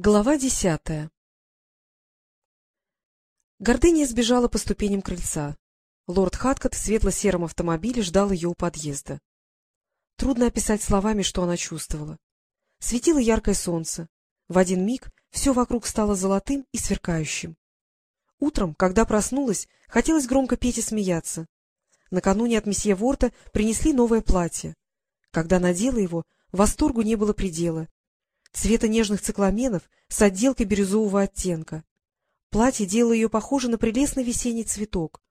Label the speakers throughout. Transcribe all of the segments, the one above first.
Speaker 1: Глава десятая Гордыня сбежала по ступеням крыльца. Лорд Хаткот в светло-сером автомобиле ждал ее у подъезда. Трудно описать словами, что она чувствовала. Светило яркое солнце. В один миг все вокруг стало золотым и сверкающим. Утром, когда проснулась, хотелось громко петь и смеяться. Накануне от месье Ворта принесли новое платье. Когда надела его, восторгу не было предела цвета нежных цикламенов с отделкой бирюзового оттенка. Платье делало ее похоже на прелестный весенний цветок.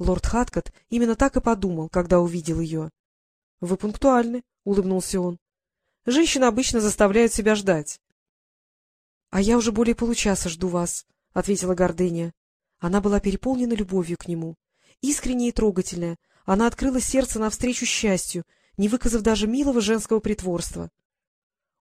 Speaker 1: Лорд Хаткот именно так и подумал, когда увидел ее. — Вы пунктуальны, — улыбнулся он. — Женщины обычно заставляют себя ждать. — А я уже более получаса жду вас, — ответила Гордыня. Она была переполнена любовью к нему. Искренняя и трогательная, она открыла сердце навстречу счастью, не выказав даже милого женского притворства.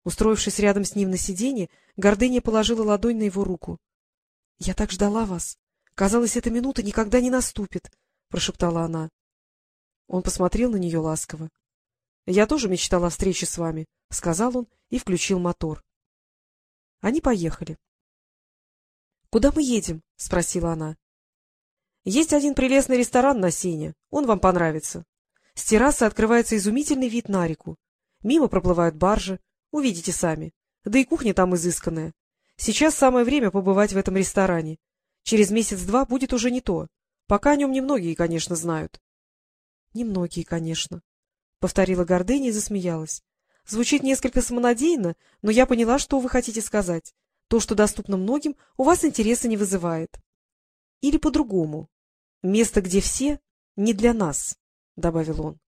Speaker 1: Устроившись рядом с ним на сиденье, Гордыня положила ладонь на его руку. — Я так ждала вас. Казалось, эта минута никогда не наступит, — прошептала она. Он посмотрел на нее ласково. — Я тоже мечтала о встрече с вами, — сказал он и включил мотор. Они поехали. — Куда мы едем? — спросила она. — Есть один прелестный ресторан на Сене. Он вам понравится. С террасы открывается изумительный вид на реку. Мимо проплывают баржи. Увидите сами. Да и кухня там изысканная. Сейчас самое время побывать в этом ресторане. Через месяц-два будет уже не то. Пока о нем немногие, конечно, знают. — Немногие, конечно, — повторила Гордыня и засмеялась. — Звучит несколько самонадеянно, но я поняла, что вы хотите сказать. То, что доступно многим, у вас интереса не вызывает. Или по-другому. Место, где все, не для нас, — добавил он.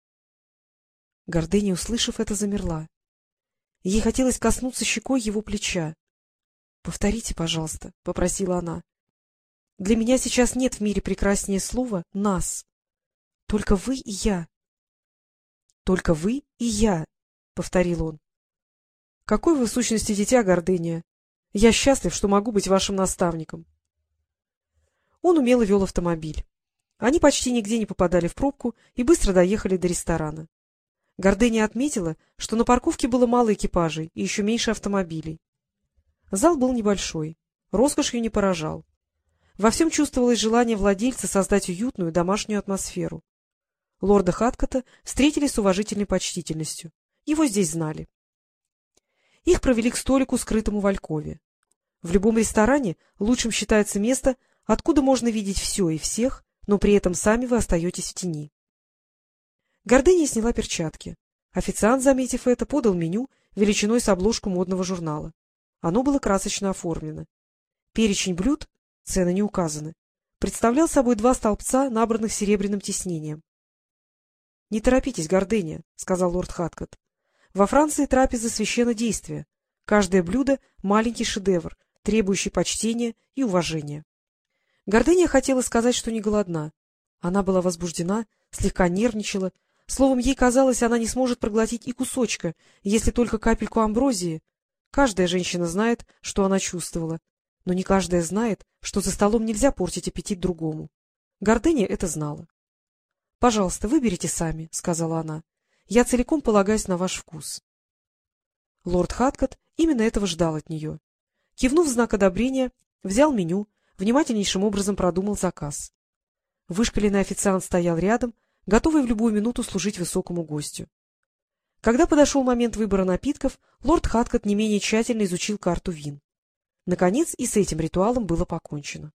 Speaker 1: Гордыня, услышав это, замерла. Ей хотелось коснуться щекой его плеча. — Повторите, пожалуйста, — попросила она. — Для меня сейчас нет в мире прекраснее слова «нас». Только вы и я. — Только вы и я, — повторил он. — Какой вы в сущности дитя, гордыня? Я счастлив, что могу быть вашим наставником. Он умело вел автомобиль. Они почти нигде не попадали в пробку и быстро доехали до ресторана. Гордыня отметила, что на парковке было мало экипажей и еще меньше автомобилей. Зал был небольшой, роскошью не поражал. Во всем чувствовалось желание владельца создать уютную домашнюю атмосферу. Лорда Хаткота встретили с уважительной почтительностью. Его здесь знали. Их провели к столику, скрытому в Алькове. В любом ресторане лучшим считается место, откуда можно видеть все и всех, но при этом сами вы остаетесь в тени. Гордыня сняла перчатки. Официант, заметив это, подал меню величиной с обложку модного журнала. Оно было красочно оформлено. Перечень блюд, цены не указаны, представлял собой два столбца, набранных серебряным тиснением. — Не торопитесь, Гордыня, — сказал лорд Хаткот. — Во Франции трапеза священно действие. Каждое блюдо — маленький шедевр, требующий почтения и уважения. Гордыня хотела сказать, что не голодна. Она была возбуждена, слегка нервничала Словом, ей казалось, она не сможет проглотить и кусочка, если только капельку амброзии. Каждая женщина знает, что она чувствовала, но не каждая знает, что за столом нельзя портить аппетит другому. Гордыня это знала. — Пожалуйста, выберите сами, — сказала она. — Я целиком полагаюсь на ваш вкус. Лорд Хаткот именно этого ждал от нее. Кивнув знак одобрения, взял меню, внимательнейшим образом продумал заказ. Вышкаленный официант стоял рядом, готовый в любую минуту служить высокому гостю. Когда подошел момент выбора напитков, лорд Хаткот не менее тщательно изучил карту вин. Наконец и с этим ритуалом было покончено.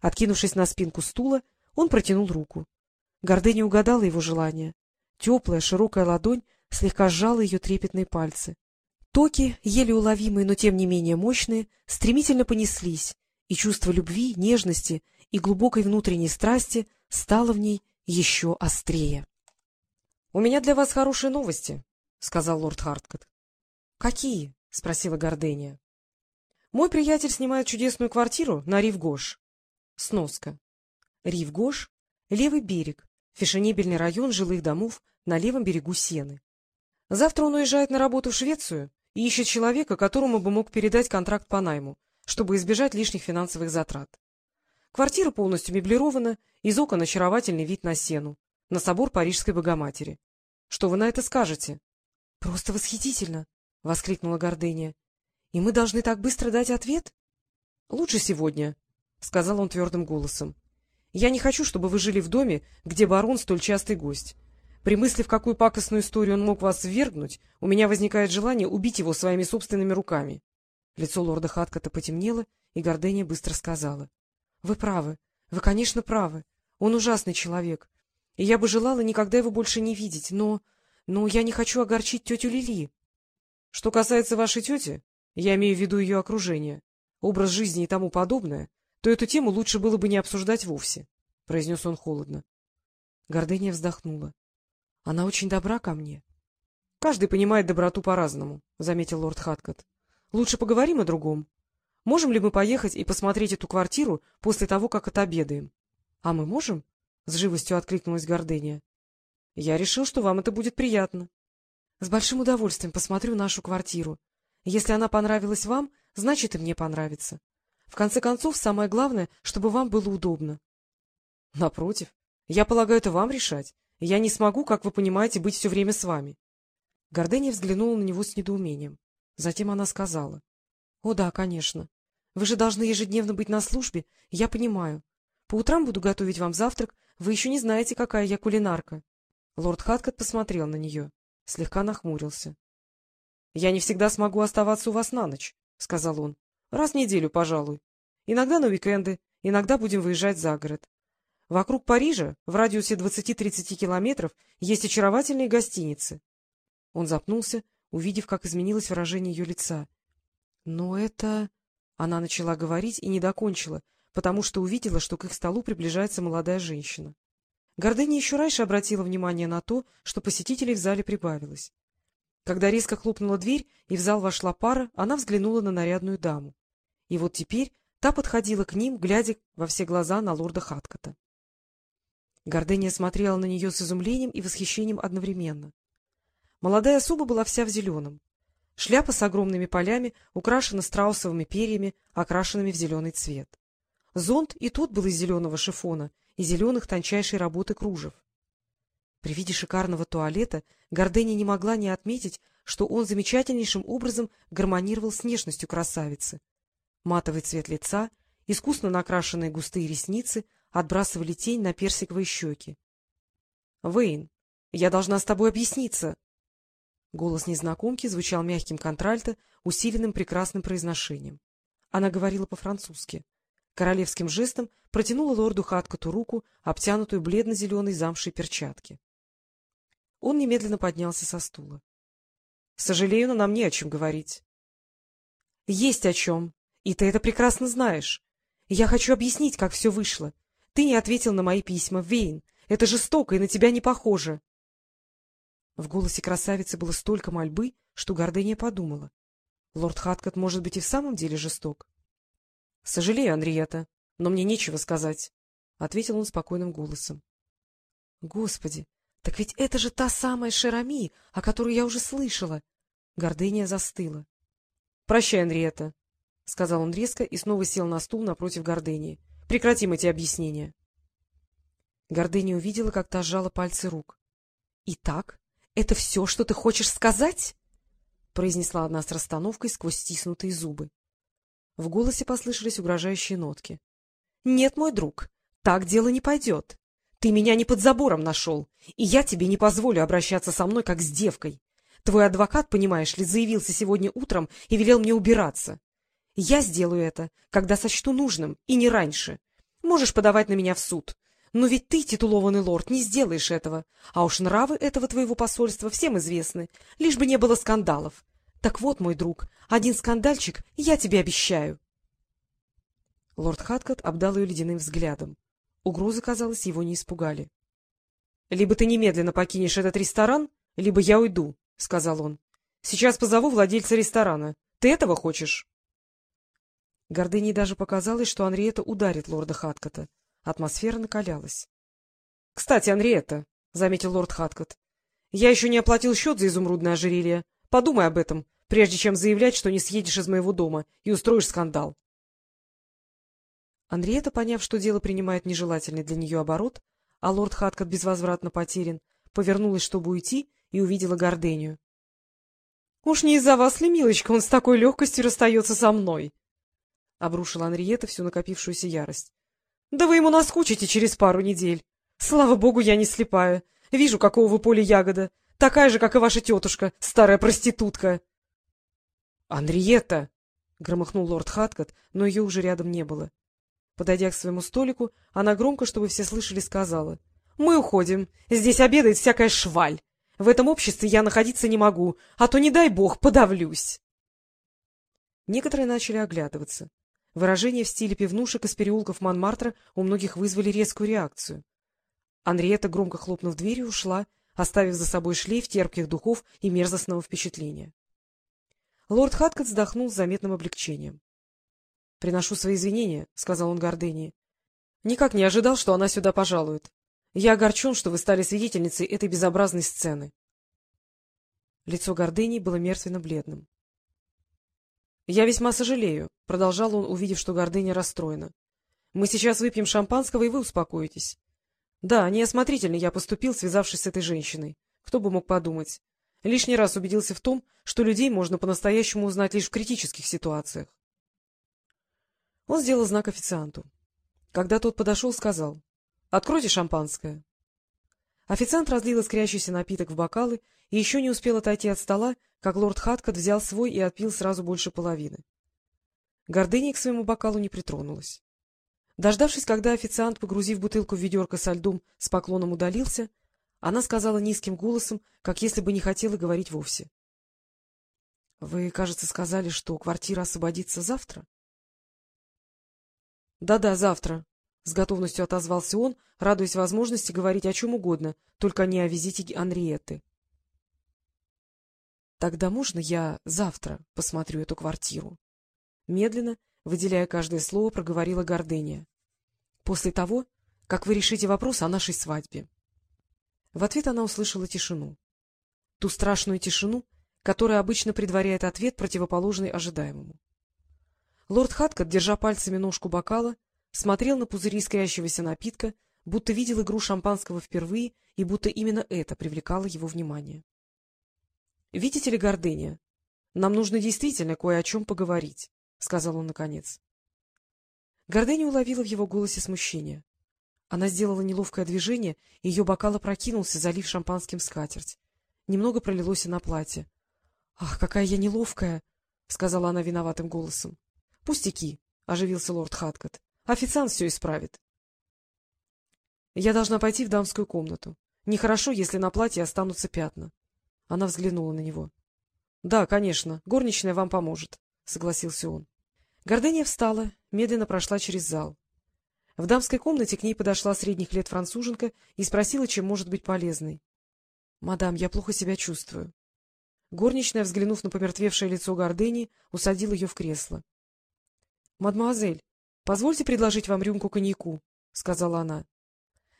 Speaker 1: Откинувшись на спинку стула, он протянул руку. Гордыня угадала его желание. Теплая, широкая ладонь слегка сжала ее трепетные пальцы. Токи, еле уловимые, но тем не менее мощные, стремительно понеслись, и чувство любви, нежности и глубокой внутренней страсти стало в ней еще острее. — У меня для вас хорошие новости, — сказал лорд Харткот. — Какие? — спросила Гордения. — Мой приятель снимает чудесную квартиру на Ривгош. Сноска. Ривгош — левый берег, фешенебельный район жилых домов на левом берегу Сены. Завтра он уезжает на работу в Швецию и ищет человека, которому бы мог передать контракт по найму, чтобы избежать лишних финансовых затрат. Квартира полностью меблирована, из окон очаровательный вид на сену, на собор Парижской Богоматери. Что вы на это скажете? — Просто восхитительно! — воскликнула Гордыня. — И мы должны так быстро дать ответ? — Лучше сегодня, — сказал он твердым голосом. — Я не хочу, чтобы вы жили в доме, где барон столь частый гость. При мысли, в какую пакостную историю он мог вас ввергнуть, у меня возникает желание убить его своими собственными руками. Лицо лорда Хаткота потемнело, и Гордения быстро сказала. — Вы правы. Вы, конечно, правы. Он ужасный человек. И я бы желала никогда его больше не видеть, но... Но я не хочу огорчить тетю Лили. Что касается вашей тети, я имею в виду ее окружение, образ жизни и тому подобное, то эту тему лучше было бы не обсуждать вовсе, — произнес он холодно. Гордыня вздохнула. — Она очень добра ко мне. — Каждый понимает доброту по-разному, — заметил лорд Хаткот. — Лучше поговорим о другом. Можем ли мы поехать и посмотреть эту квартиру после того, как отобедаем? — А мы можем? — с живостью откликнулась Гордыня. — Я решил, что вам это будет приятно. — С большим удовольствием посмотрю нашу квартиру. Если она понравилась вам, значит, и мне понравится. В конце концов, самое главное, чтобы вам было удобно. — Напротив, я полагаю, это вам решать. Я не смогу, как вы понимаете, быть все время с вами. Гордыня взглянула на него с недоумением. Затем она сказала. — О да, конечно. Вы же должны ежедневно быть на службе, я понимаю. По утрам буду готовить вам завтрак, вы еще не знаете, какая я кулинарка. Лорд Хаткот посмотрел на нее, слегка нахмурился. — Я не всегда смогу оставаться у вас на ночь, — сказал он. — Раз в неделю, пожалуй. Иногда на уикенды, иногда будем выезжать за город. Вокруг Парижа, в радиусе 20-30 километров, есть очаровательные гостиницы. Он запнулся, увидев, как изменилось выражение ее лица. — Но это... Она начала говорить и не докончила, потому что увидела, что к их столу приближается молодая женщина. Гордыня еще раньше обратила внимание на то, что посетителей в зале прибавилось. Когда резко хлопнула дверь и в зал вошла пара, она взглянула на нарядную даму. И вот теперь та подходила к ним, глядя во все глаза на лорда Хаткота. Гордыня смотрела на нее с изумлением и восхищением одновременно. Молодая особа была вся в зеленом. Шляпа с огромными полями украшена страусовыми перьями, окрашенными в зеленый цвет. Зонт и тот был из зеленого шифона и зеленых тончайшей работы кружев. При виде шикарного туалета Гордыня не могла не отметить, что он замечательнейшим образом гармонировал с внешностью красавицы. Матовый цвет лица, искусно накрашенные густые ресницы, отбрасывали тень на персиковые щеки. — Вейн, я должна с тобой объясниться. Голос незнакомки звучал мягким контральто, усиленным прекрасным произношением. Она говорила по-французски. Королевским жестом протянула лорду Хаткоту руку, обтянутую бледно-зеленой замшей перчатки. Он немедленно поднялся со стула. — Сожалею, но нам не о чем говорить. — Есть о чем, и ты это прекрасно знаешь. Я хочу объяснить, как все вышло. Ты не ответил на мои письма, Вейн. Это жестоко и на тебя не похоже. В голосе красавицы было столько мольбы, что гордыня подумала. Лорд Хаткот может быть и в самом деле жесток. — Сожалею, Анриета, но мне нечего сказать, — ответил он спокойным голосом. — Господи, так ведь это же та самая Шерами, о которой я уже слышала. Гордыня застыла. — Прощай, Анриета, — сказал он резко и снова сел на стул напротив Гордынии. Прекратим эти объяснения. Гордыня увидела, как та сжала пальцы рук. — Итак, это все, что ты хочешь сказать? — произнесла она с расстановкой сквозь стиснутые зубы. В голосе послышались угрожающие нотки. — Нет, мой друг, так дело не пойдет. Ты меня не под забором нашел, и я тебе не позволю обращаться со мной, как с девкой. Твой адвокат, понимаешь ли, заявился сегодня утром и велел мне убираться. Я сделаю это, когда сочту нужным, и не раньше. Можешь подавать на меня в суд. Но ведь ты, титулованный лорд, не сделаешь этого. А уж нравы этого твоего посольства всем известны, лишь бы не было скандалов. Так вот, мой друг, один скандальчик я тебе обещаю. Лорд Хаткот обдал ее ледяным взглядом. Угрозы, казалось, его не испугали. — Либо ты немедленно покинешь этот ресторан, либо я уйду, — сказал он. — Сейчас позову владельца ресторана. Ты этого хочешь? Гордыне даже показалось, что Анриета ударит лорда Хаткота. Атмосфера накалялась. — Кстати, Анриета, — заметил лорд Хаткот, — я еще не оплатил счет за изумрудное ожерелье. Подумай об этом, прежде чем заявлять, что не съедешь из моего дома и устроишь скандал. Анриета, поняв, что дело принимает нежелательный для нее оборот, а лорд Хаткот безвозвратно потерян, повернулась, чтобы уйти, и увидела Гордению. Уж не из-за вас ли, милочка, он с такой легкостью расстается со мной? — обрушила Анриета всю накопившуюся ярость. — Да вы ему наскучите через пару недель. Слава богу, я не слепая. Вижу, какого вы поля ягода. Такая же, как и ваша тетушка, старая проститутка. — Анриета! — громыхнул лорд Хаткот, но ее уже рядом не было. Подойдя к своему столику, она громко, чтобы все слышали, сказала. — Мы уходим. Здесь обедает всякая шваль. В этом обществе я находиться не могу, а то, не дай бог, подавлюсь. Некоторые начали оглядываться. Выражения в стиле пивнушек из переулков Монмартра у многих вызвали резкую реакцию. Анриета, громко хлопнув дверью, ушла, оставив за собой шлейф терпких духов и мерзостного впечатления. Лорд Хаткот вздохнул с заметным облегчением. — Приношу свои извинения, — сказал он Гордении. — Никак не ожидал, что она сюда пожалует. Я огорчен, что вы стали свидетельницей этой безобразной сцены. Лицо Гордынии было мертвенно-бледным. — Я весьма сожалею, — продолжал он, увидев, что Гордыня расстроена. — Мы сейчас выпьем шампанского, и вы успокоитесь. Да, неосмотрительно я поступил, связавшись с этой женщиной. Кто бы мог подумать. Лишний раз убедился в том, что людей можно по-настоящему узнать лишь в критических ситуациях. Он сделал знак официанту. Когда тот подошел, сказал. Откройте шампанское. Официант разлил искрящийся напиток в бокалы и еще не успел отойти от стола, как лорд Хаткот взял свой и отпил сразу больше половины. Гордыня к своему бокалу не притронулась. Дождавшись, когда официант, погрузив бутылку в ведерко со льдом, с поклоном удалился, она сказала низким голосом, как если бы не хотела говорить вовсе. — Вы, кажется, сказали, что квартира освободится завтра? Да — Да-да, завтра, — с готовностью отозвался он, радуясь возможности говорить о чем угодно, только не о визите Анриетты. — Тогда можно я завтра посмотрю эту квартиру? Медленно, выделяя каждое слово, проговорила Гордыня. — После того, как вы решите вопрос о нашей свадьбе. В ответ она услышала тишину. Ту страшную тишину, которая обычно предваряет ответ, противоположный ожидаемому. Лорд Хаткот, держа пальцами ножку бокала, смотрел на пузыри искрящегося напитка, будто видел игру шампанского впервые и будто именно это привлекало его внимание. — Видите ли, Гордыня, нам нужно действительно кое о чем поговорить, — сказал он наконец. Гордыня уловила в его голосе смущение. Она сделала неловкое движение, и ее бокал опрокинулся, залив шампанским скатерть. Немного пролилось и на платье. — Ах, какая я неловкая! — сказала она виноватым голосом. — Пустяки! — оживился лорд Хаткот. Официант все исправит. Я должна пойти в дамскую комнату. Нехорошо, если на платье останутся пятна. Она взглянула на него. — Да, конечно, горничная вам поможет, — согласился он. Гордыня встала, медленно прошла через зал. В дамской комнате к ней подошла средних лет француженка и спросила, чем может быть полезной. — Мадам, я плохо себя чувствую. Горничная, взглянув на помертвевшее лицо Гордыни, усадила ее в кресло. — Мадемуазель, — Позвольте предложить вам рюмку коньяку, — сказала она.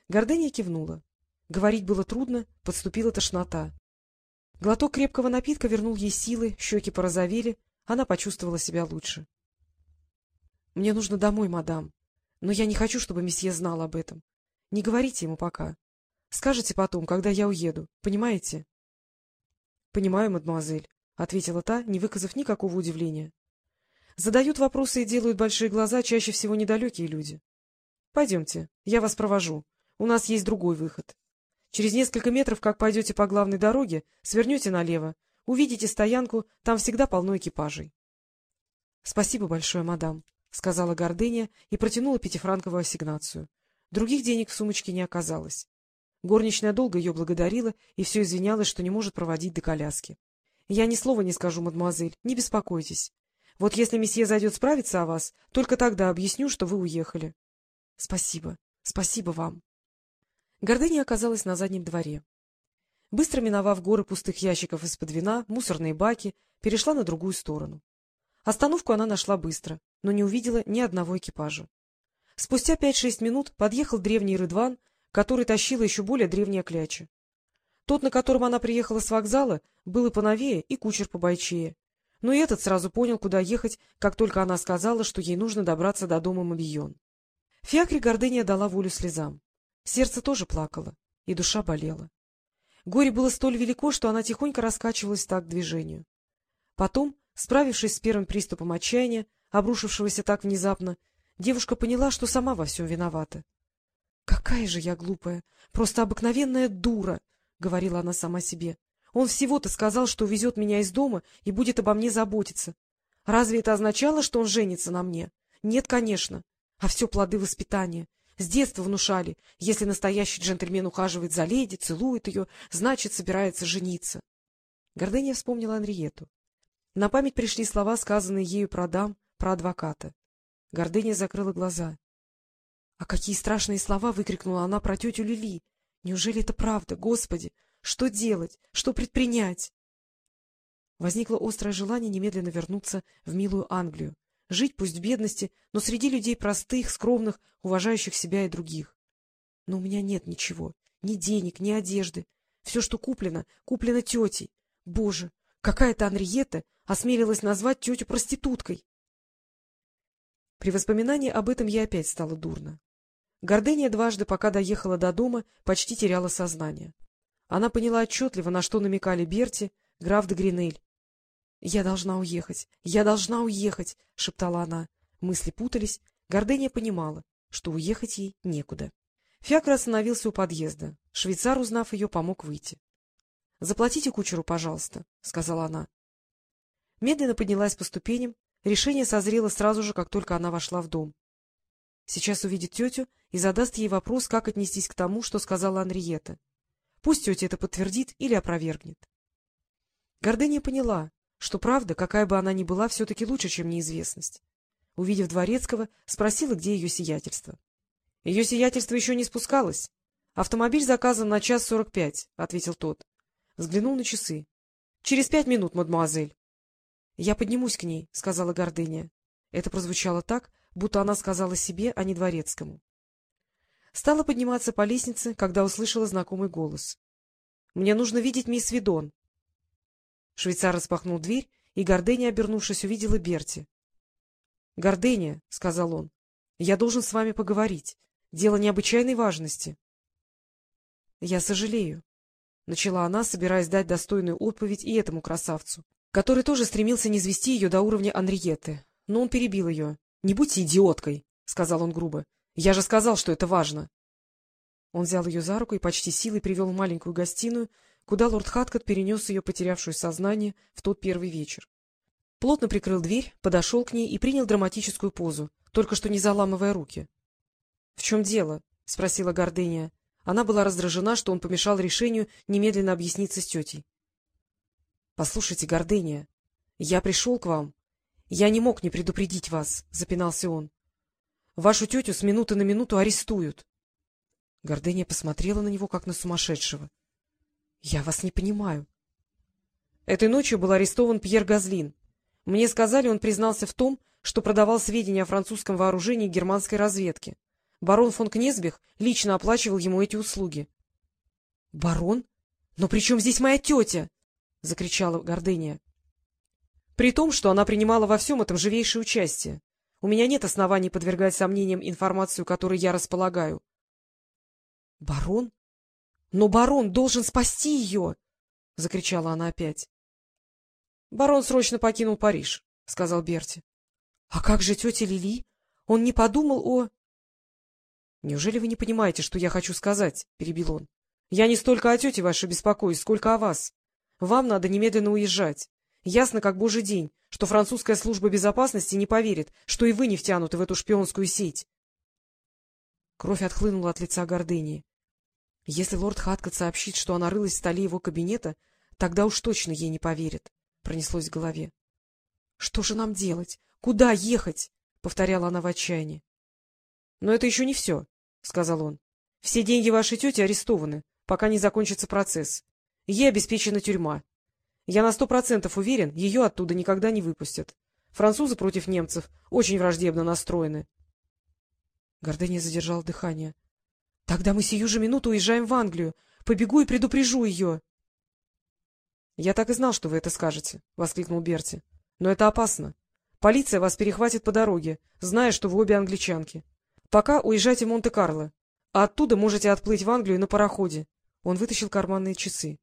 Speaker 1: Гордыня кивнула. Говорить было трудно, подступила тошнота. Глоток крепкого напитка вернул ей силы, щеки порозовели, она почувствовала себя лучше. — Мне нужно домой, мадам, но я не хочу, чтобы месье знал об этом. Не говорите ему пока. Скажете потом, когда я уеду, понимаете? — Понимаю, мадемуазель, — ответила та, не выказав никакого удивления. Задают вопросы и делают большие глаза чаще всего недалекие люди. Пойдемте, я вас провожу. У нас есть другой выход. Через несколько метров, как пойдете по главной дороге, свернете налево, увидите стоянку, там всегда полно экипажей. — Спасибо большое, мадам, — сказала Гордыня и протянула пятифранковую ассигнацию. Других денег в сумочке не оказалось. Горничная долго ее благодарила и все извинялась, что не может проводить до коляски. — Я ни слова не скажу, мадемуазель, не беспокойтесь. Вот если месье зайдет справиться о вас, только тогда объясню, что вы уехали. — Спасибо, спасибо вам. Гордыня оказалась на заднем дворе. Быстро миновав горы пустых ящиков из-под вина, мусорные баки, перешла на другую сторону. Остановку она нашла быстро, но не увидела ни одного экипажа. Спустя пять-шесть минут подъехал древний рыдван, который тащила еще более древняя кляча. Тот, на котором она приехала с вокзала, был и поновее, и кучер побойчее, но и этот сразу понял, куда ехать, как только она сказала, что ей нужно добраться до дома Мобион. Фиакре гордыня дала волю слезам. Сердце тоже плакало, и душа болела. Горе было столь велико, что она тихонько раскачивалась так к движению. Потом, справившись с первым приступом отчаяния, обрушившегося так внезапно, девушка поняла, что сама во всем виновата. — Какая же я глупая, просто обыкновенная дура! — говорила она сама себе. — Он всего-то сказал, что увезет меня из дома и будет обо мне заботиться. Разве это означало, что он женится на мне? Нет, конечно. А все плоды воспитания. С детства внушали, если настоящий джентльмен ухаживает за леди, целует ее, значит, собирается жениться. Гордыня вспомнила Анриету. На память пришли слова, сказанные ею про дам, про адвоката. Гордыня закрыла глаза. А какие страшные слова выкрикнула она про тетю Лили! Неужели это правда? Господи! Что делать? Что предпринять? Возникло острое желание немедленно вернуться в милую Англию, жить пусть в бедности, но среди людей простых, скромных, уважающих себя и других. Но у меня нет ничего, ни денег, ни одежды. Все, что куплено, куплено тетей. Боже, какая-то Анриетта осмелилась назвать тетю проституткой. При воспоминании об этом я опять стала дурно. Гордыня дважды, пока доехала до дома, почти теряла сознание. Она поняла отчетливо, на что намекали Берти, граф де Гринель. — Я должна уехать, я должна уехать, — шептала она. Мысли путались, Гордыня понимала, что уехать ей некуда. Фиакр остановился у подъезда. Швейцар, узнав ее, помог выйти. — Заплатите кучеру, пожалуйста, — сказала она. Медленно поднялась по ступеням, решение созрело сразу же, как только она вошла в дом. Сейчас увидит тетю и задаст ей вопрос, как отнестись к тому, что сказала Анриета. Пусть тетя это подтвердит или опровергнет. Гордыня поняла, что правда, какая бы она ни была, все-таки лучше, чем неизвестность. Увидев Дворецкого, спросила, где ее сиятельство. — Ее сиятельство еще не спускалось. Автомобиль заказан на час сорок пять, — ответил тот. Взглянул на часы. — Через пять минут, мадемуазель. — Я поднимусь к ней, — сказала Гордыня. Это прозвучало так, будто она сказала себе, а не Дворецкому. Стала подниматься по лестнице, когда услышала знакомый голос. — Мне нужно видеть мисс Видон. Швейцар распахнул дверь, и Гордыня, обернувшись, увидела Берти. — Гордыня, — сказал он, — я должен с вами поговорить. Дело необычайной важности. — Я сожалею, — начала она, собираясь дать достойную отповедь и этому красавцу, который тоже стремился не звести ее до уровня Анриеты. Но он перебил ее. — Не будьте идиоткой, — сказал он грубо. — Я же сказал, что это важно. Он взял ее за руку и почти силой привел в маленькую гостиную, куда лорд Хаткот перенес ее потерявшую сознание в тот первый вечер. Плотно прикрыл дверь, подошел к ней и принял драматическую позу, только что не заламывая руки. — В чем дело? — спросила Гордыня. Она была раздражена, что он помешал решению немедленно объясниться с тетей. — Послушайте, Гордыня, я пришел к вам. Я не мог не предупредить вас, — запинался он. — Вашу тетю с минуты на минуту арестуют. Гордыня посмотрела на него, как на сумасшедшего. — Я вас не понимаю. Этой ночью был арестован Пьер Газлин. Мне сказали, он признался в том, что продавал сведения о французском вооружении германской разведки. Барон фон Кнезбих лично оплачивал ему эти услуги. — Барон? Но при чем здесь моя тетя? — закричала Гордыня. — При том, что она принимала во всем этом живейшее участие. У меня нет оснований подвергать сомнениям информацию, которой я располагаю. — Барон? Но барон должен спасти ее! — закричала она опять. — Барон срочно покинул Париж, — сказал Берти. — А как же тетя Лили? Он не подумал о... — Неужели вы не понимаете, что я хочу сказать? — перебил он. — Я не столько о тете вашей беспокоюсь, сколько о вас. Вам надо немедленно уезжать. Ясно, как божий день, что французская служба безопасности не поверит, что и вы не втянуты в эту шпионскую сеть. Кровь отхлынула от лица гордыни. Если лорд Хаткот сообщит, что она рылась в столе его кабинета, тогда уж точно ей не поверят, — пронеслось в голове. — Что же нам делать? Куда ехать? — повторяла она в отчаянии. — Но это еще не все, — сказал он. — Все деньги вашей тети арестованы, пока не закончится процесс. Ей обеспечена тюрьма. Я на сто процентов уверен, ее оттуда никогда не выпустят. Французы против немцев очень враждебно настроены. Гордыня задержал дыхание. — Тогда мы сию же минуту уезжаем в Англию. Побегу и предупрежу ее. — Я так и знал, что вы это скажете, — воскликнул Берти. — Но это опасно. Полиция вас перехватит по дороге, зная, что вы обе англичанки. Пока уезжайте в Монте-Карло, а оттуда можете отплыть в Англию на пароходе. Он вытащил карманные часы.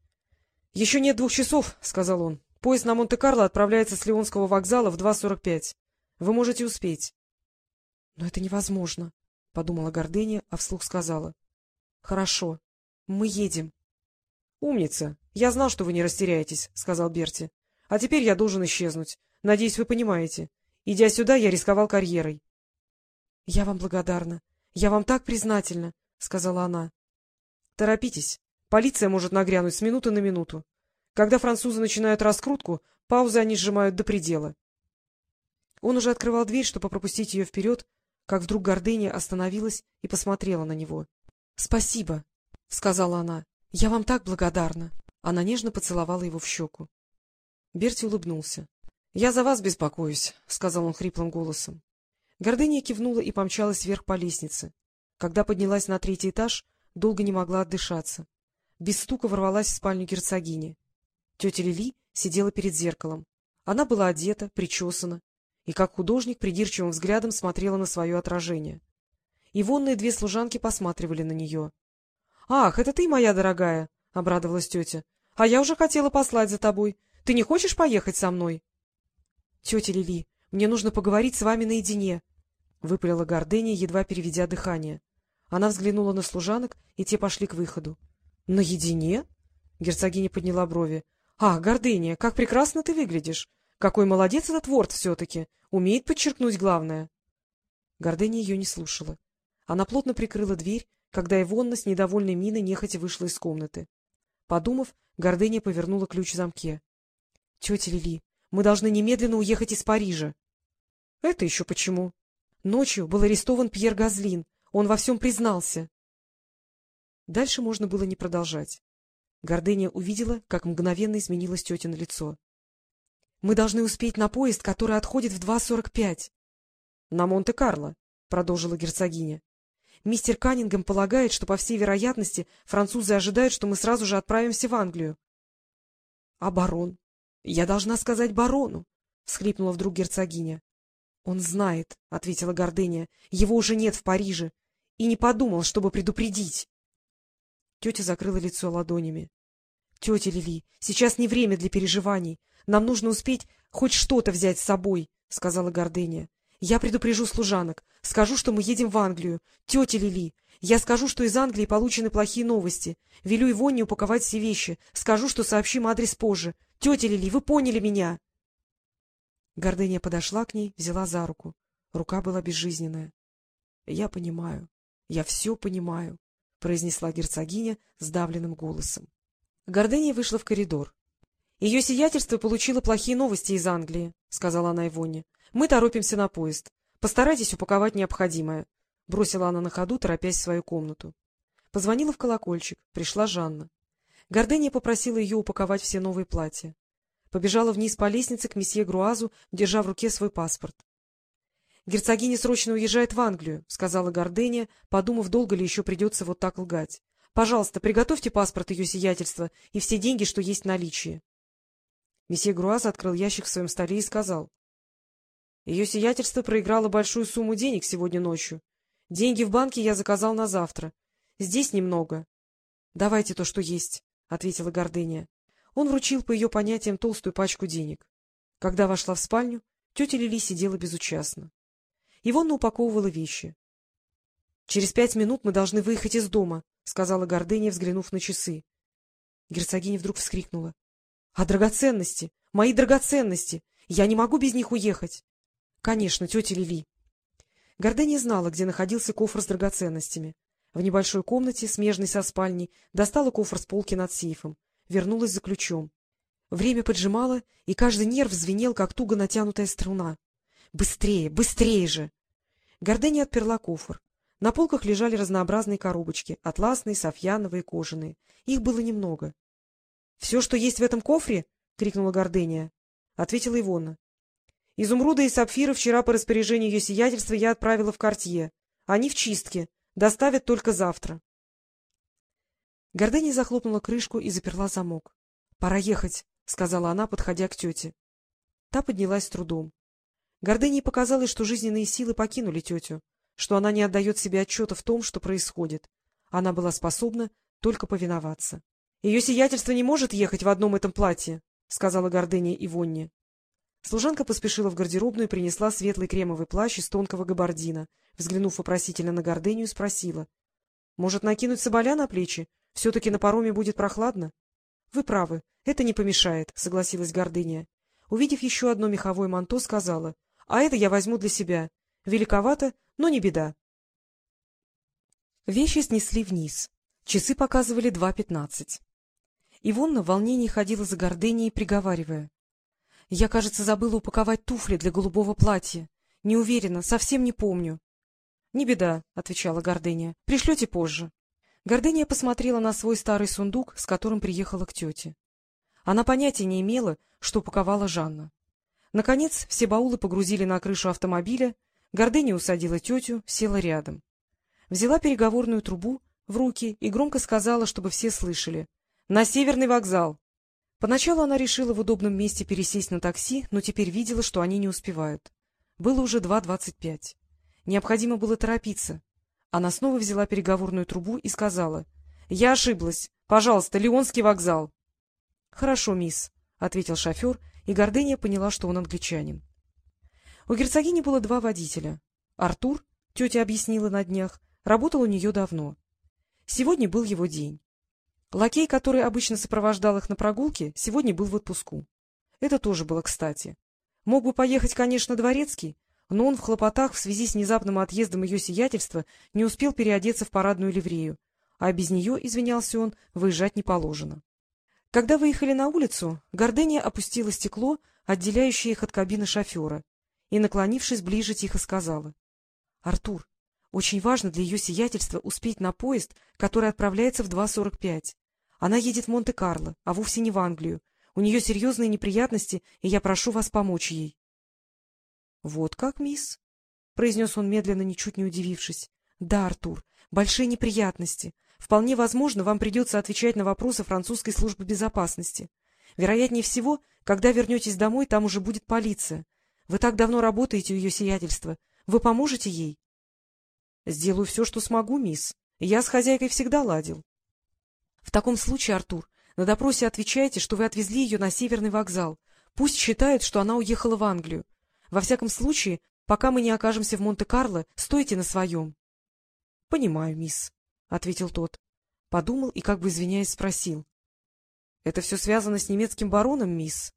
Speaker 1: — Еще нет двух часов, — сказал он. Поезд на Монте-Карло отправляется с Леонского вокзала в 2.45. Вы можете успеть. — Но это невозможно, — подумала Гордыня, а вслух сказала. — Хорошо, мы едем. — Умница. Я знал, что вы не растеряетесь, — сказал Берти. — А теперь я должен исчезнуть. Надеюсь, вы понимаете. Идя сюда, я рисковал карьерой. — Я вам благодарна. Я вам так признательна, — сказала она. — Торопитесь. Полиция может нагрянуть с минуты на минуту. Когда французы начинают раскрутку, паузы они сжимают до предела. Он уже открывал дверь, чтобы пропустить ее вперед, как вдруг Гордыня остановилась и посмотрела на него. — Спасибо, — сказала она. — Я вам так благодарна. Она нежно поцеловала его в щеку. Берти улыбнулся. — Я за вас беспокоюсь, — сказал он хриплым голосом. Гордыня кивнула и помчалась вверх по лестнице. Когда поднялась на третий этаж, долго не могла отдышаться. Без стука ворвалась в спальню герцогини. Тетя Лили сидела перед зеркалом. Она была одета, причесана, и, как художник, придирчивым взглядом смотрела на свое отражение. Ивонные две служанки посматривали на нее. — Ах, это ты, моя дорогая! — обрадовалась тетя. — А я уже хотела послать за тобой. Ты не хочешь поехать со мной? — Тетя Лили, мне нужно поговорить с вами наедине, — выпалила Гордыня, едва переведя дыхание. Она взглянула на служанок, и те пошли к выходу. — Наедине? — герцогиня подняла брови. — Ах, Гордыня, как прекрасно ты выглядишь! Какой молодец этот Ворд все-таки! Умеет подчеркнуть главное! Гордыня ее не слушала. Она плотно прикрыла дверь, когда Ивонна с недовольной миной нехотя вышла из комнаты. Подумав, Гордыня повернула ключ в замке. — Тетя Лили, мы должны немедленно уехать из Парижа. — Это еще почему? Ночью был арестован Пьер Газлин. Он во всем признался. Дальше можно было не продолжать. Гордыня увидела, как мгновенно изменилось тетино лицо. — Мы должны успеть на поезд, который отходит в 2.45. — На Монте-Карло, — продолжила герцогиня. — Мистер Каннингем полагает, что, по всей вероятности, французы ожидают, что мы сразу же отправимся в Англию. — А барон? Я должна сказать барону, — всхлипнула вдруг герцогиня. — Он знает, — ответила Гордыня. — Его уже нет в Париже. И не подумал, чтобы предупредить. Тетя закрыла лицо ладонями. — Тетя Лили, сейчас не время для переживаний. Нам нужно успеть хоть что-то взять с собой, — сказала Гордыня. — Я предупрежу служанок. Скажу, что мы едем в Англию. Тетя Лили, я скажу, что из Англии получены плохие новости. Велю Ивонне упаковать все вещи. Скажу, что сообщим адрес позже. Тетя Лили, вы поняли меня? Гордыня подошла к ней, взяла за руку. Рука была безжизненная. — Я понимаю. Я все понимаю произнесла герцогиня сдавленным голосом. Гордыня вышла в коридор. — Ее сиятельство получило плохие новости из Англии, — сказала она Ивоне. — Мы торопимся на поезд. Постарайтесь упаковать необходимое. Бросила она на ходу, торопясь в свою комнату. Позвонила в колокольчик. Пришла Жанна. Гордыня попросила ее упаковать все новые платья. Побежала вниз по лестнице к месье Груазу, держа в руке свой паспорт. — Герцогиня срочно уезжает в Англию, — сказала Гордыня, подумав, долго ли еще придется вот так лгать. — Пожалуйста, приготовьте паспорт ее сиятельства и все деньги, что есть в наличии. Месье Груаз открыл ящик в своем столе и сказал. — Ее сиятельство проиграло большую сумму денег сегодня ночью. Деньги в банке я заказал на завтра. Здесь немного. — Давайте то, что есть, — ответила Гордыня. Он вручил по ее понятиям толстую пачку денег. Когда вошла в спальню, тетя Лили сидела безучастно. Ивонна упаковывала вещи. — Через пять минут мы должны выехать из дома, — сказала Гордыня, взглянув на часы. Герцогиня вдруг вскрикнула. — А драгоценности? Мои драгоценности! Я не могу без них уехать! — Конечно, тетя Лили. Гордыня знала, где находился кофр с драгоценностями. В небольшой комнате, смежной со спальней, достала кофр с полки над сейфом. Вернулась за ключом. Время поджимало, и каждый нерв звенел, как туго натянутая струна. Быстрее, быстрее же! Гордыня отперла кофр. На полках лежали разнообразные коробочки — атласные, софьяновые, кожаные. Их было немного. — Все, что есть в этом кофре? — крикнула Гордыня. Ответила Ивонна. — Изумруды и сапфиры вчера по распоряжению ее сиятельства я отправила в Кортье. Они в чистке. Доставят только завтра. Гордыня захлопнула крышку и заперла замок. — Пора ехать, — сказала она, подходя к тете. Та поднялась с трудом. Гордыне показалось, что жизненные силы покинули тетю, что она не отдает себе отчета в том, что происходит. Она была способна только повиноваться. — Ее сиятельство не может ехать в одном этом платье? — сказала Гордыня Ивонне. Служанка поспешила в гардеробную и принесла светлый кремовый плащ из тонкого габардина. Взглянув вопросительно на Гордыню, спросила. — Может, накинуть соболя на плечи? Все-таки на пароме будет прохладно? — Вы правы, это не помешает, — согласилась Гордыня. Увидев еще одно меховое манто, сказала. — А это я возьму для себя. Великовато, но не беда. Вещи снесли вниз. Часы показывали два пятнадцать. Ивонна в волнении ходила за Гордыней, приговаривая. — Я, кажется, забыла упаковать туфли для голубого платья. Не уверена, совсем не помню. — Не беда, — отвечала Гордыня. — Пришлете позже. Гордыня посмотрела на свой старый сундук, с которым приехала к тете. Она понятия не имела, что упаковала Жанна. Наконец, все баулы погрузили на крышу автомобиля, Гордыня усадила тетю, села рядом. Взяла переговорную трубу в руки и громко сказала, чтобы все слышали. — На северный вокзал! Поначалу она решила в удобном месте пересесть на такси, но теперь видела, что они не успевают. Было уже два двадцать пять. Необходимо было торопиться. Она снова взяла переговорную трубу и сказала. — Я ошиблась. Пожалуйста, Леонский вокзал. — Хорошо, мисс, — ответил шофер, и Гордыня поняла, что он англичанин. У герцогини было два водителя. Артур, тетя объяснила на днях, работал у нее давно. Сегодня был его день. Лакей, который обычно сопровождал их на прогулке, сегодня был в отпуску. Это тоже было кстати. Мог бы поехать, конечно, дворецкий, но он в хлопотах в связи с внезапным отъездом ее сиятельства не успел переодеться в парадную ливрею, а без нее, извинялся он, выезжать не положено. Когда выехали на улицу, Гордения опустила стекло, отделяющее их от кабины шофера, и, наклонившись ближе, тихо сказала. — Артур, очень важно для ее сиятельства успеть на поезд, который отправляется в 2.45. Она едет в Монте-Карло, а вовсе не в Англию. У нее серьезные неприятности, и я прошу вас помочь ей. — Вот как, мисс? — произнес он медленно, ничуть не удивившись. — Да, Артур, большие неприятности. Вполне возможно, вам придется отвечать на вопросы французской службы безопасности. Вероятнее всего, когда вернетесь домой, там уже будет полиция. Вы так давно работаете у ее сиятельства. Вы поможете ей? — Сделаю все, что смогу, мисс. Я с хозяйкой всегда ладил. В таком случае, Артур, на допросе отвечайте, что вы отвезли ее на северный вокзал. Пусть считают, что она уехала в Англию. Во всяком случае, пока мы не окажемся в Монте-Карло, стойте на своем. — Понимаю, мисс, — ответил тот. Подумал и, как бы извиняясь, спросил. — Это все связано с немецким бароном, мисс?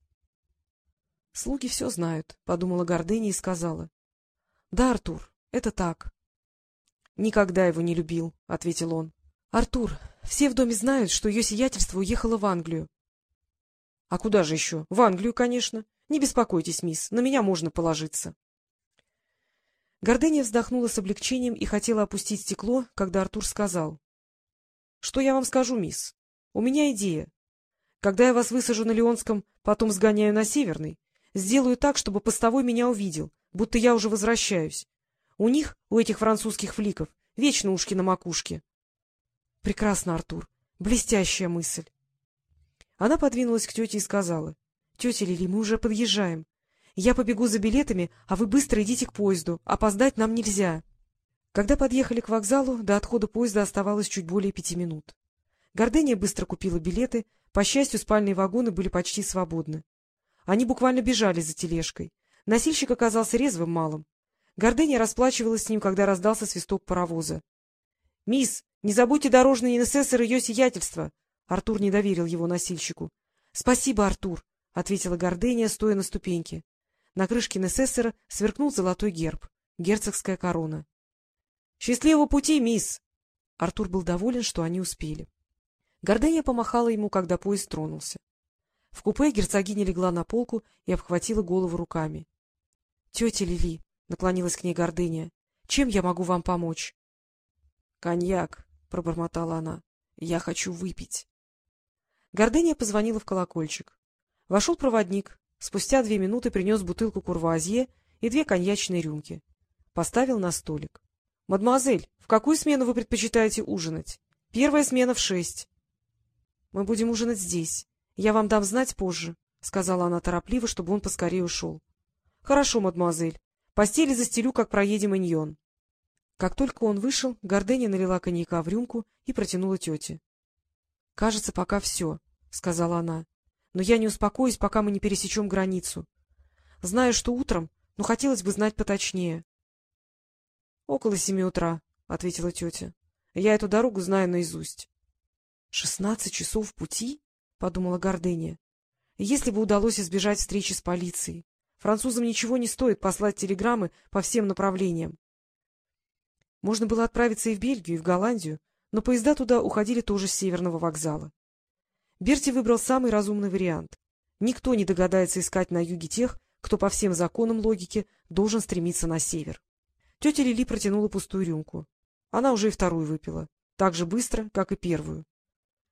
Speaker 1: — Слуги все знают, — подумала Гордыня и сказала. — Да, Артур, это так. — Никогда его не любил, — ответил он. — Артур, все в доме знают, что ее сиятельство уехало в Англию. — А куда же еще? В Англию, конечно. Не беспокойтесь, мисс, на меня можно положиться. Гордыня вздохнула с облегчением и хотела опустить стекло, когда Артур сказал. — Что я вам скажу, мисс? У меня идея. Когда я вас высажу на Леонском, потом сгоняю на Северный, сделаю так, чтобы постовой меня увидел, будто я уже возвращаюсь. У них, у этих французских фликов, вечно ушки на макушке. — Прекрасно, Артур. Блестящая мысль. Она подвинулась к тете и сказала. — Тетя Лили, мы уже подъезжаем. Я побегу за билетами, а вы быстро идите к поезду. Опоздать нам нельзя. Когда подъехали к вокзалу, до отхода поезда оставалось чуть более пяти минут. Гордыня быстро купила билеты. По счастью, спальные вагоны были почти свободны. Они буквально бежали за тележкой. Носильщик оказался резвым малым. Гордыня расплачивалась с ним, когда раздался свисток паровоза. — Мисс, не забудьте дорожный НССР ее сиятельства! Артур не доверил его носильщику. — Спасибо, Артур! — ответила Гордыня, стоя на ступеньке. На крышке НССР сверкнул золотой герб — герцогская корона. — Счастливого пути, мисс! Артур был доволен, что они успели. Гордыня помахала ему, когда поезд тронулся. В купе герцогиня легла на полку и обхватила голову руками. — Тетя Лили, — наклонилась к ней Гордыня, — чем я могу вам помочь? — Коньяк, — пробормотала она. — Я хочу выпить. Гордыня позвонила в колокольчик. Вошел проводник. Спустя две минуты принес бутылку курвуазье и две коньячные рюмки. Поставил на столик. — Мадемуазель, в какую смену вы предпочитаете ужинать? Первая смена в шесть. — Мы будем ужинать здесь. Я вам дам знать позже, — сказала она торопливо, чтобы он поскорее ушел. — Хорошо, мадемуазель. Постели застелю, как проедем Иньон. Как только он вышел, Гордыня налила коньяка в рюмку и протянула тете. — Кажется, пока все, — сказала она. — но я не успокоюсь, пока мы не пересечем границу. Знаю, что утром, но хотелось бы знать поточнее. — Около семи утра, — ответила тетя. — Я эту дорогу знаю наизусть. — Шестнадцать часов пути? — подумала Гордыня. — Если бы удалось избежать встречи с полицией. Французам ничего не стоит послать телеграммы по всем направлениям. Можно было отправиться и в Бельгию, и в Голландию, но поезда туда уходили тоже с северного вокзала. Берти выбрал самый разумный вариант. Никто не догадается искать на юге тех, кто по всем законам логики должен стремиться на север. Тетя Лили протянула пустую рюмку. Она уже и вторую выпила, так же быстро, как и первую.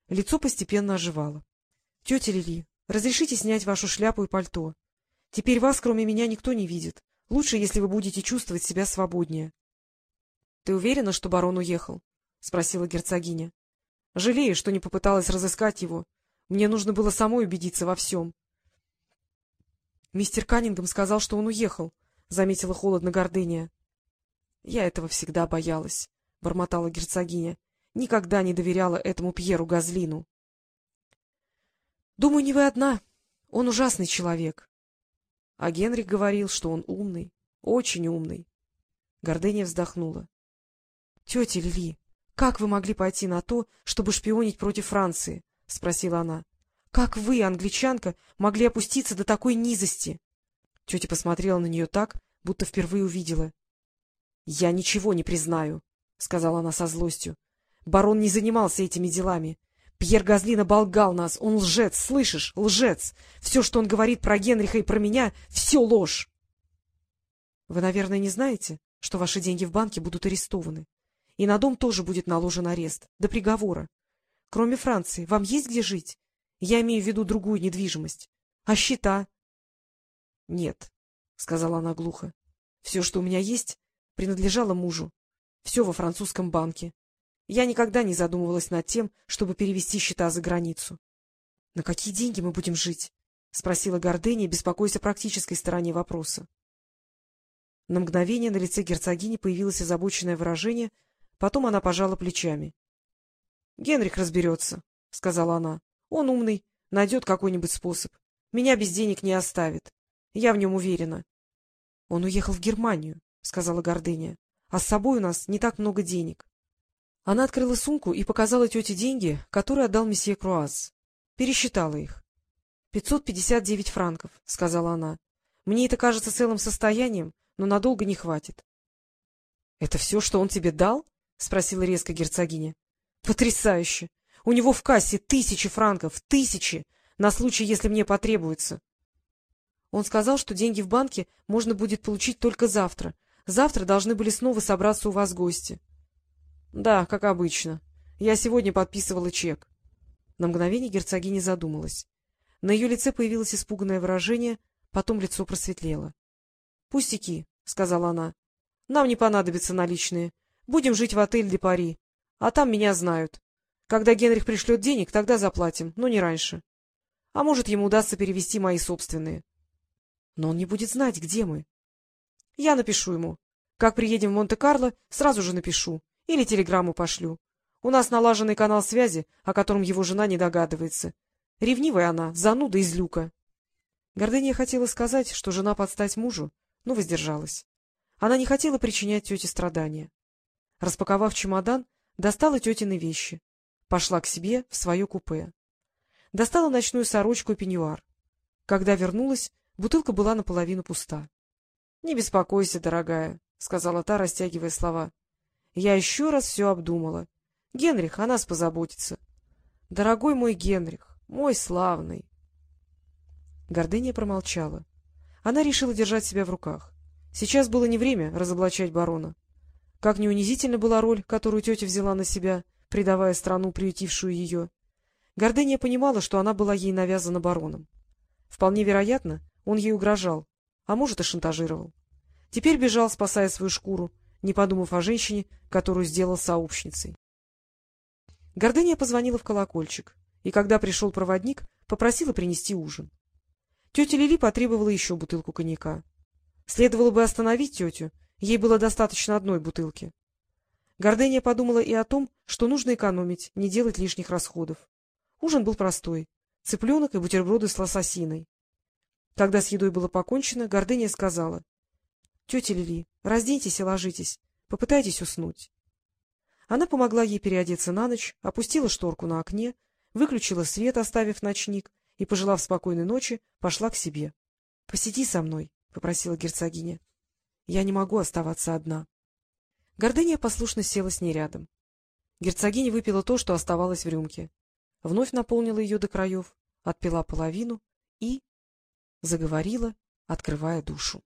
Speaker 1: Лицо постепенно оживало. — Тетя Лили, разрешите снять вашу шляпу и пальто. Теперь вас, кроме меня, никто не видит. Лучше, если вы будете чувствовать себя свободнее. — Ты уверена, что барон уехал? — спросила герцогиня. — Жалею, что не попыталась разыскать его. Мне нужно было самой убедиться во всем. — Мистер Каннингем сказал, что он уехал, — заметила холодно гордыня. — Я этого всегда боялась, — бормотала герцогиня. Никогда не доверяла этому Пьеру Газлину. — Думаю, не вы одна. Он ужасный человек. А Генрих говорил, что он умный, очень умный. Гордыня вздохнула. — Тетя Лили, как вы могли пойти на то, чтобы шпионить против Франции? — спросила она. — Как вы, англичанка, могли опуститься до такой низости? Тетя посмотрела на нее так, будто впервые увидела. — Я ничего не признаю, — сказала она со злостью. — Барон не занимался этими делами. Пьер Газлин оболгал нас. Он лжец, слышишь? Лжец. Все, что он говорит про Генриха и про меня, все ложь. Вы, наверное, не знаете, что ваши деньги в банке будут арестованы. И на дом тоже будет наложен арест, до приговора. Кроме Франции, вам есть где жить? Я имею в виду другую недвижимость. А счета? — Нет, — сказала она глухо. — Все, что у меня есть, принадлежало мужу. Все во французском банке. Я никогда не задумывалась над тем, чтобы перевести счета за границу. — На какие деньги мы будем жить? — спросила Гордыня, беспокоясь о практической стороне вопроса. На мгновение на лице герцогини появилось озабоченное выражение, потом она пожала плечами. — Генрих разберется, — сказала она. — Он умный, найдет какой-нибудь способ. Меня без денег не оставит. Я в нем уверена. — Он уехал в Германию, — сказала Гордыня. — А с собой у нас не так много денег. Она открыла сумку и показала тете деньги, которые отдал месье Круаз. Пересчитала их. — Пятьсот пятьдесят девять франков, — сказала она. — Мне это кажется целым состоянием, но надолго не хватит. — Это все, что он тебе дал? — спросила резко герцогиня. — Потрясающе! У него в кассе тысячи франков, тысячи, на случай, если мне потребуется. Он сказал, что деньги в банке можно будет получить только завтра. Завтра должны были снова собраться у вас гости. —— Да, как обычно. Я сегодня подписывала чек. На мгновение герцогиня задумалась. На ее лице появилось испуганное выражение, потом лицо просветлело. — Пустяки, — сказала она. — Нам не понадобятся наличные. Будем жить в отель де Пари. А там меня знают. Когда Генрих пришлет денег, тогда заплатим, но не раньше. А может, ему удастся перевести мои собственные. Но он не будет знать, где мы. Я напишу ему. Как приедем в Монте-Карло, сразу же напишу. Или телеграмму пошлю. У нас налаженный канал связи, о котором его жена не догадывается. Ревнивая она, зануда из люка. Гордыня хотела сказать, что жена подстать мужу, но воздержалась. Она не хотела причинять тете страдания. Распаковав чемодан, достала тетины вещи. Пошла к себе в свое купе. Достала ночную сорочку и пеньюар. Когда вернулась, бутылка была наполовину пуста. — Не беспокойся, дорогая, — сказала та, растягивая слова. Я еще раз все обдумала. Генрих о нас позаботится. Дорогой мой Генрих, мой славный. Гордыня промолчала. Она решила держать себя в руках. Сейчас было не время разоблачать барона. Как не унизительна была роль, которую тетя взяла на себя, предавая страну, приютившую ее. Гордыня понимала, что она была ей навязана бароном. Вполне вероятно, он ей угрожал, а может и шантажировал. Теперь бежал, спасая свою шкуру, не подумав о женщине, которую сделал сообщницей. Гордыня позвонила в колокольчик, и когда пришел проводник, попросила принести ужин. Тетя Лили потребовала еще бутылку коньяка. Следовало бы остановить тетю, ей было достаточно одной бутылки. Гордыня подумала и о том, что нужно экономить, не делать лишних расходов. Ужин был простой. цыпленок и бутерброды с лососиной. Когда с едой было покончено, Гордыня сказала. — Тетя Лили, разденьтесь и ложитесь, попытайтесь уснуть. Она помогла ей переодеться на ночь, опустила шторку на окне, выключила свет, оставив ночник, и, пожелав спокойной ночи, пошла к себе. — Посиди со мной, — попросила герцогиня. — Я не могу оставаться одна. Гордыня послушно села с ней рядом. Герцогиня выпила то, что оставалось в рюмке, вновь наполнила ее до краев, отпила половину и заговорила, открывая душу.